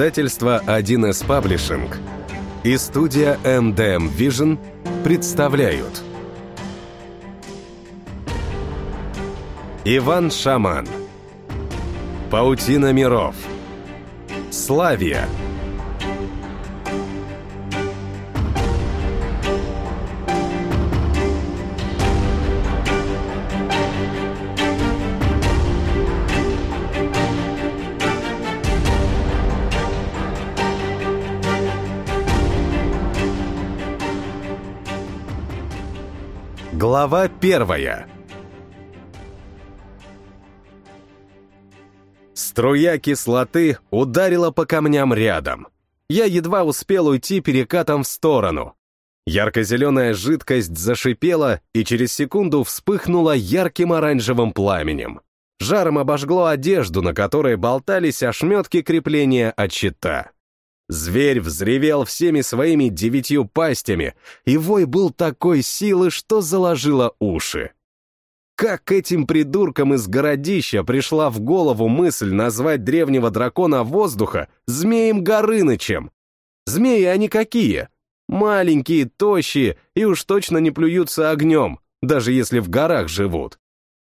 Издательство 1С Паблишинг и студия MDM Vision представляют. Иван Шаман. Паутина миров. Славия Глава первая Струя кислоты ударила по камням рядом. Я едва успел уйти перекатом в сторону. Ярко-зеленая жидкость зашипела и через секунду вспыхнула ярким оранжевым пламенем. Жаром обожгло одежду, на которой болтались ошметки крепления от щита. Зверь взревел всеми своими девятью пастями, и вой был такой силы, что заложило уши. Как этим придуркам из городища пришла в голову мысль назвать древнего дракона воздуха Змеем Горынычем? Змеи они какие? Маленькие, тощие и уж точно не плюются огнем, даже если в горах живут.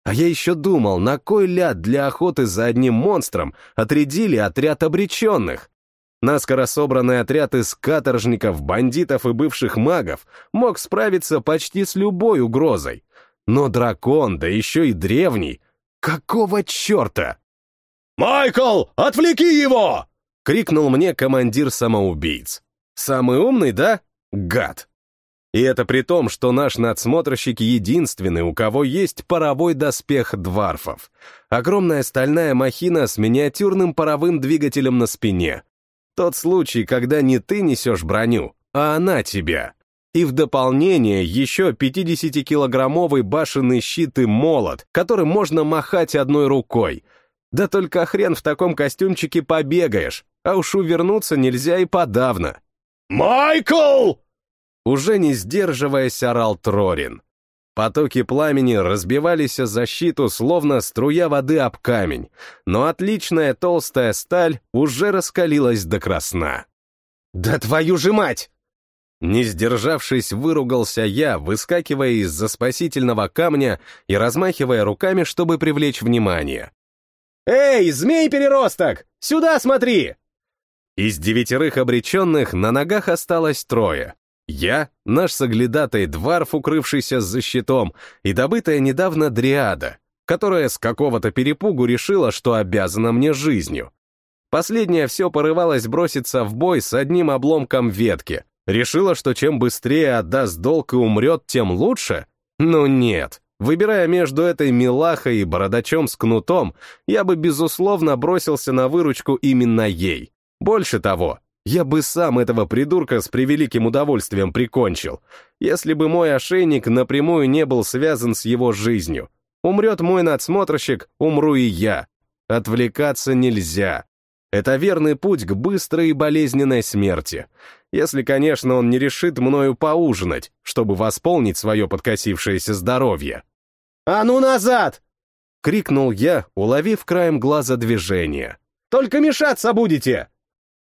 А я еще думал, на кой ляд для охоты за одним монстром отрядили отряд обреченных? Наскоро собранный отряд из каторжников, бандитов и бывших магов мог справиться почти с любой угрозой. Но дракон, да еще и древний, какого черта? «Майкл, отвлеки его!» — крикнул мне командир самоубийц. «Самый умный, да? Гад!» И это при том, что наш надсмотрщик единственный, у кого есть паровой доспех дварфов. Огромная стальная махина с миниатюрным паровым двигателем на спине — тот случай, когда не ты несешь броню, а она тебя. И в дополнение еще 50-килограммовый башенный щит и молот, которым можно махать одной рукой. Да только хрен в таком костюмчике побегаешь, а уж увернуться нельзя и подавно. «Майкл!» Уже не сдерживаясь, орал Трорин. Потоки пламени разбивались о защиту, словно струя воды об камень, но отличная толстая сталь уже раскалилась до красна. «Да твою же мать!» Не сдержавшись, выругался я, выскакивая из-за спасительного камня и размахивая руками, чтобы привлечь внимание. «Эй, змей-переросток! Сюда смотри!» Из девятерых обреченных на ногах осталось трое. Я, наш соглядатай Дварф, укрывшийся за щитом, и добытая недавно Дриада, которая с какого-то перепугу решила, что обязана мне жизнью. Последняя все порывалась броситься в бой с одним обломком ветки. Решила, что чем быстрее отдаст долг и умрет, тем лучше? Ну нет. Выбирая между этой милахой и бородачом с кнутом, я бы, безусловно, бросился на выручку именно ей. Больше того, я бы сам этого придурка с превеликим удовольствием прикончил, если бы мой ошейник напрямую не был связан с его жизнью. Умрет мой надсмотрщик, умру и я. Отвлекаться нельзя. Это верный путь к быстрой и болезненной смерти. Если, конечно, он не решит мною поужинать, чтобы восполнить свое подкосившееся здоровье. «А ну назад!» — крикнул я, уловив краем глаза движение. «Только мешаться будете!»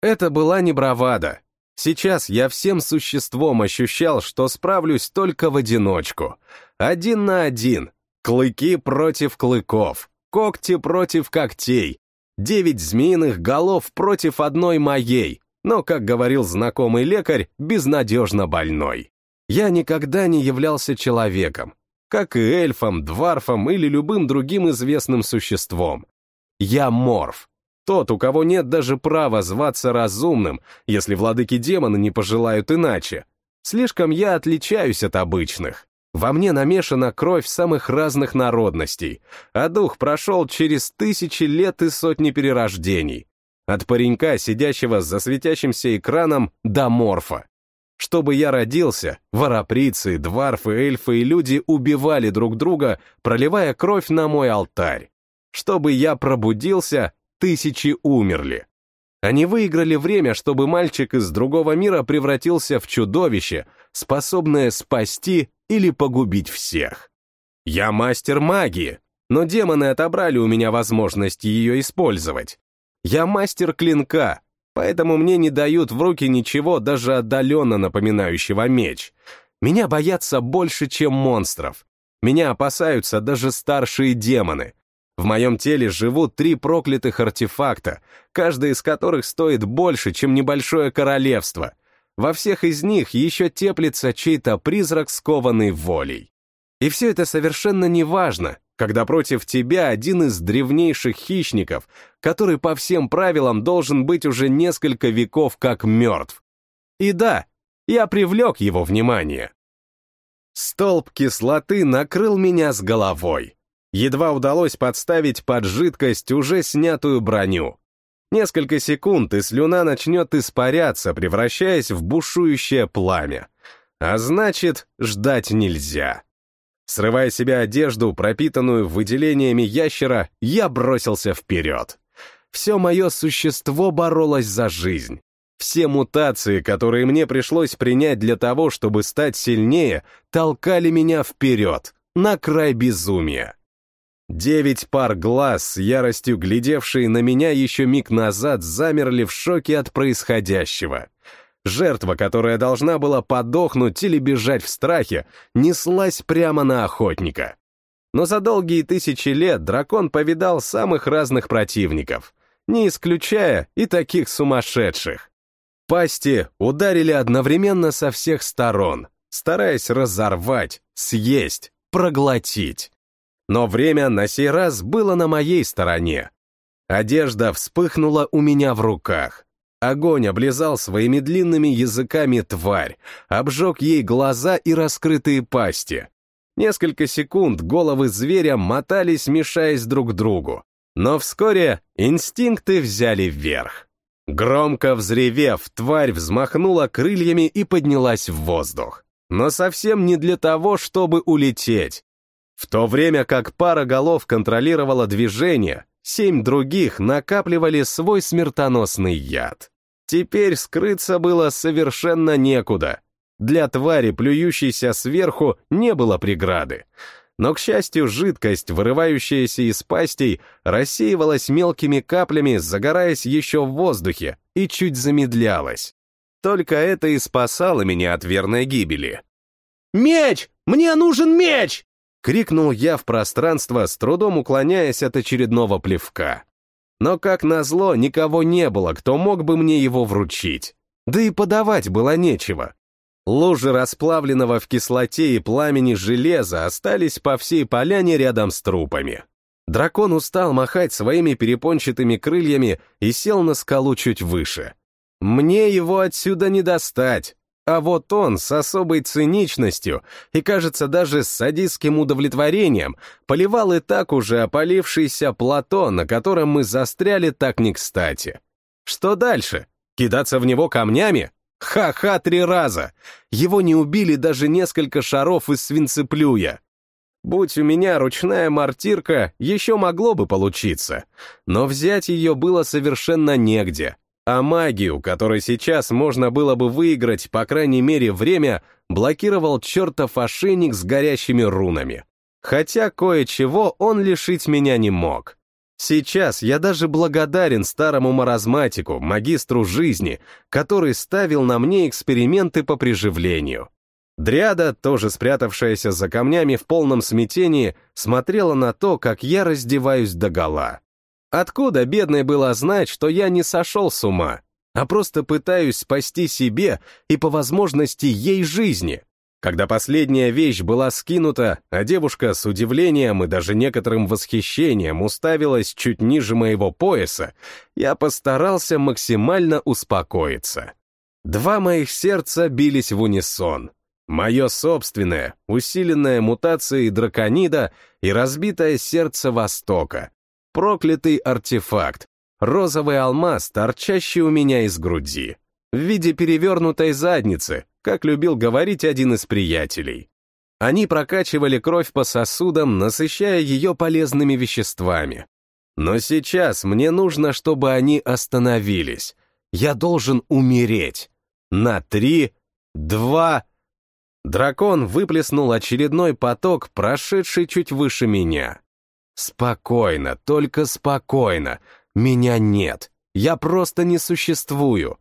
Это была не бравада. Сейчас я всем существом ощущал, что справлюсь только в одиночку. Один на один. Клыки против клыков. Когти против когтей. Девять змеиных голов против одной моей. Но, как говорил знакомый лекарь, безнадежно больной. Я никогда не являлся человеком, как и эльфом, дварфом или любым другим известным существом. Я морф, тот, у кого нет даже права зваться разумным, если владыки демона не пожелают иначе. Слишком я отличаюсь от обычных. Во мне намешана кровь самых разных народностей, а дух прошел через тысячи лет и сотни перерождений. От паренька, сидящего за светящимся экраном, до морфа. Чтобы я родился, вороприцы, дварфы, эльфы и люди убивали друг друга, проливая кровь на мой алтарь. Чтобы я пробудился, тысячи умерли. Они выиграли время, чтобы мальчик из другого мира превратился в чудовище, способное спасти или погубить всех. Я мастер магии, но демоны отобрали у меня возможность ее использовать. Я мастер клинка, поэтому мне не дают в руки ничего даже отдаленно напоминающего меч. Меня боятся больше, чем монстров. Меня опасаются даже старшие демоны. В моем теле живут три проклятых артефакта, каждый из которых стоит больше, чем небольшое королевство. Во всех из них еще теплится чей-то призрак, скованный волей. И все это совершенно не важно, когда против тебя один из древнейших хищников, который по всем правилам должен быть уже несколько веков как мертв. И да, я привлек его внимание. Столб кислоты накрыл меня с головой. Едва удалось подставить под жидкость уже снятую броню. Несколько секунд, и слюна начнет испаряться, превращаясь в бушующее пламя. А значит, ждать нельзя. Срывая себе одежду, пропитанную выделениями ящера, я бросился вперед. Все мое существо боролось за жизнь. Все мутации, которые мне пришлось принять для того, чтобы стать сильнее, толкали меня вперед, на край безумия. Девять пар глаз, яростью глядевшие на меня еще миг назад, замерли в шоке от происходящего. Жертва, которая должна была подохнуть или бежать в страхе, неслась прямо на охотника. Но за долгие тысячи лет дракон повидал самых разных противников, не исключая и таких сумасшедших. Пасти ударили одновременно со всех сторон, стараясь разорвать, съесть, проглотить. Но время на сей раз было на моей стороне. Одежда вспыхнула у меня в руках. Огонь облизал своими длинными языками тварь, обжег ей глаза и раскрытые пасти. Несколько секунд головы зверя мотались, мешаясь друг другу. Но вскоре инстинкты взяли вверх. Громко взревев, тварь взмахнула крыльями и поднялась в воздух. Но совсем не для того, чтобы улететь. В то время как пара голов контролировала движение, семь других накапливали свой смертоносный яд. Теперь скрыться было совершенно некуда. Для твари, плюющейся сверху, не было преграды. Но, к счастью, жидкость, вырывающаяся из пастей, рассеивалась мелкими каплями, загораясь еще в воздухе, и чуть замедлялась. Только это и спасало меня от верной гибели. «Меч! Мне нужен меч!» — крикнул я в пространство, с трудом уклоняясь от очередного плевка. Но, как назло, никого не было, кто мог бы мне его вручить. Да и подавать было нечего. Лужи расплавленного в кислоте и пламени железа остались по всей поляне рядом с трупами. Дракон устал махать своими перепончатыми крыльями и сел на скалу чуть выше. Мне его отсюда не достать, а вот он с особой циничностью и, кажется, даже с садистским удовлетворением поливал и так уже опалившийся плато, на котором мы застряли так не кстати. Что дальше? Кидаться в него камнями? Ха-ха три раза! Его не убили даже несколько шаров из свинцеплюя. Будь у меня ручная мортирка, еще могло бы получиться, но взять ее было совершенно негде, а магию, которой сейчас можно было бы выиграть, по крайней мере, время, блокировал чертов ошейник с горящими рунами. Хотя кое-чего он лишить меня не мог. Сейчас я даже благодарен старому маразматику, магистру жизни, который ставил на мне эксперименты по приживлению. Дряда, тоже спрятавшаяся за камнями в полном смятении, смотрела на то, как я раздеваюсь догола. Откуда бедной было знать, что я не сошел с ума, а просто пытаюсь спасти себе и по возможности ей жизни? Когда последняя вещь была скинута, а девушка с удивлением и даже некоторым восхищением уставилась чуть ниже моего пояса, я постарался максимально успокоиться. Два моих сердца бились в унисон. Мое собственное, усиленное мутацией драконида и разбитое сердце Востока, проклятый артефакт, розовый алмаз, торчащий у меня из груди, в виде перевернутой задницы, как любил говорить один из приятелей. Они прокачивали кровь по сосудам, насыщая ее полезными веществами. Но сейчас мне нужно, чтобы они остановились. Я должен умереть. На три, два... Дракон выплеснул очередной поток, прошедший чуть выше меня. Спокойно, только спокойно. Меня нет. Я просто не существую.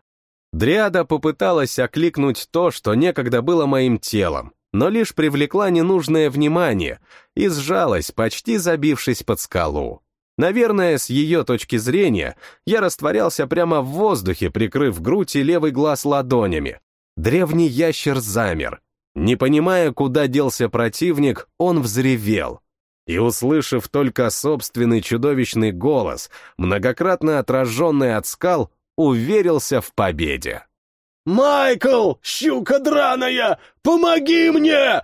Дриада попыталась окликнуть то, что некогда было моим телом, но лишь привлекла ненужное внимание и сжалась, почти забившись под скалу. Наверное, с ее точки зрения, я растворялся прямо в воздухе, прикрыв грудь и левый глаз ладонями. Древний ящер замер. Не понимая, куда делся противник, он взревел. И, услышав только собственный чудовищный голос, многократно отраженный от скал, уверился в победе. «Майкл, щука драная, помоги мне!»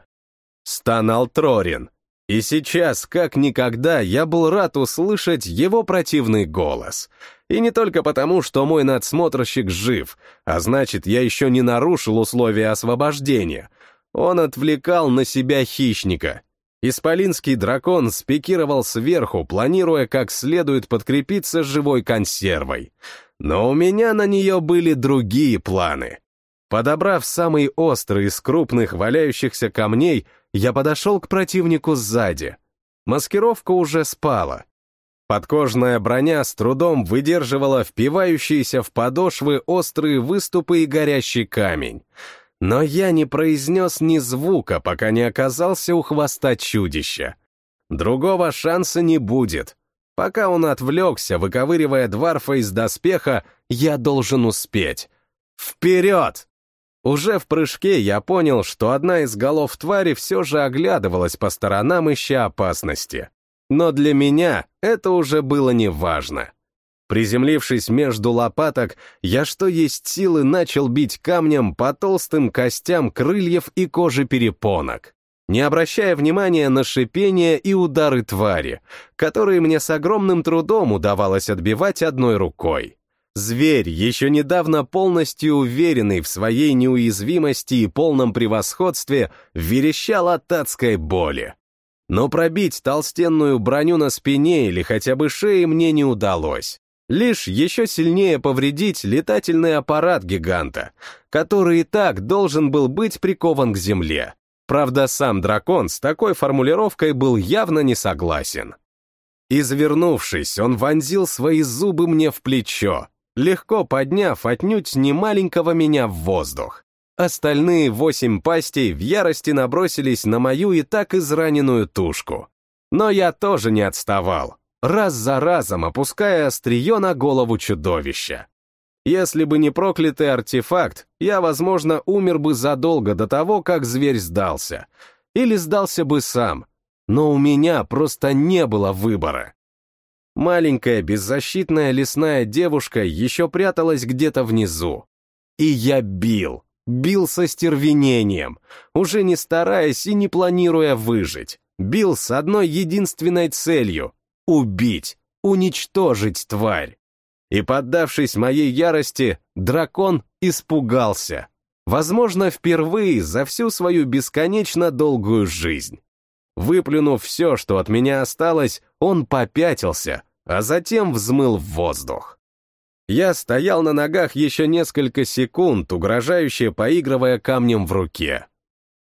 Стонал Трорин. И сейчас, как никогда, я был рад услышать его противный голос. И не только потому, что мой надсмотрщик жив, а значит, я еще не нарушил условия освобождения. Он отвлекал на себя хищника. Исполинский дракон спикировал сверху, планируя как следует подкрепиться живой консервой. Но у меня на нее были другие планы. Подобрав самый острый из крупных валяющихся камней, я подошел к противнику сзади. Маскировка уже спала. Подкожная броня с трудом выдерживала впивающиеся в подошвы острые выступы и горящий камень. Но я не произнес ни звука, пока не оказался у хвоста чудища. Другого шанса не будет. Пока он отвлекся, выковыривая дворфа из доспеха, я должен успеть. Вперед! Уже в прыжке я понял, что одна из голов твари все же оглядывалась по сторонам, ища опасности. Но для меня это уже было неважно. Приземлившись между лопаток, я что есть силы начал бить камнем по толстым костям крыльев и кожи перепонок, не обращая внимания на шипение и удары твари, которые мне с огромным трудом удавалось отбивать одной рукой. Зверь, еще недавно полностью уверенный в своей неуязвимости и полном превосходстве, верещал от адской боли. Но пробить толстенную броню на спине или хотя бы шее мне не удалось. Лишь еще сильнее повредить летательный аппарат гиганта, который и так должен был быть прикован к земле. Правда, сам дракон с такой формулировкой был явно не согласен. Извернувшись, он вонзил свои зубы мне в плечо, легко подняв отнюдь не маленького меня в воздух. Остальные восемь пастей в ярости набросились на мою и так израненную тушку. Но я тоже не отставал, раз за разом опуская острие на голову чудовища. Если бы не проклятый артефакт, я, возможно, умер бы задолго до того, как зверь сдался. Или сдался бы сам. Но у меня просто не было выбора. Маленькая беззащитная лесная девушка еще пряталась где-то внизу. И я бил, бил со стервенением, уже не стараясь и не планируя выжить. Бил с одной единственной целью — убить, уничтожить тварь. И, поддавшись моей ярости, дракон испугался. Возможно, впервые за всю свою бесконечно долгую жизнь. Выплюнув все, что от меня осталось, он попятился, а затем взмыл в воздух. Я стоял на ногах еще несколько секунд, угрожающе поигрывая камнем в руке.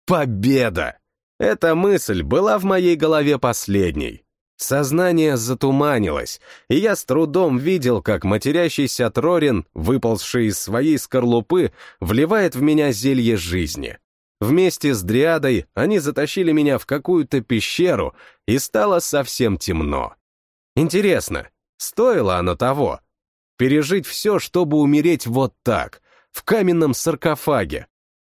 Победа! Эта мысль была в моей голове последней. Сознание затуманилось, и я с трудом видел, как матерящийся Трорин, выползший из своей скорлупы, вливает в меня зелье жизни. Вместе с Дриадой они затащили меня в какую-то пещеру, и стало совсем темно. Интересно, стоило оно того? Пережить все, чтобы умереть вот так, в каменном саркофаге.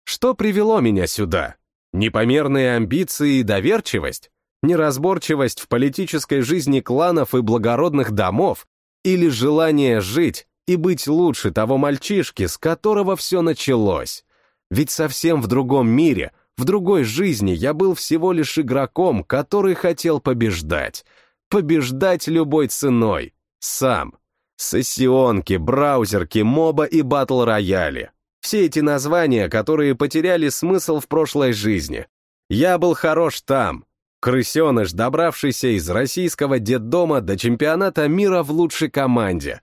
Что привело меня сюда? Непомерные амбиции и доверчивость? Неразборчивость в политической жизни кланов и благородных домов? Или желание жить и быть лучше того мальчишки, с которого все началось? Ведь совсем в другом мире, в другой жизни я был всего лишь игроком, который хотел побеждать. Побеждать любой ценой. Сам. Сессионки, браузерки, моба и батл-рояли. Все эти названия, которые потеряли смысл в прошлой жизни. Я был хорош там. Крысеныш, добравшийся из российского детдома до чемпионата мира в лучшей команде.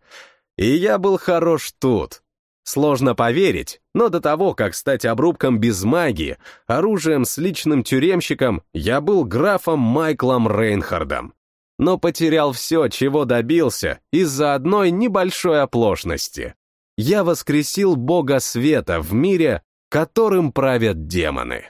И я был хорош тут. Сложно поверить, но до того, как стать обрубком без магии, оружием с личным тюремщиком, я был графом Майклом Рейнхардом. но потерял все, чего добился, из-за одной небольшой оплошности. Я воскресил бога света в мире, которым правят демоны.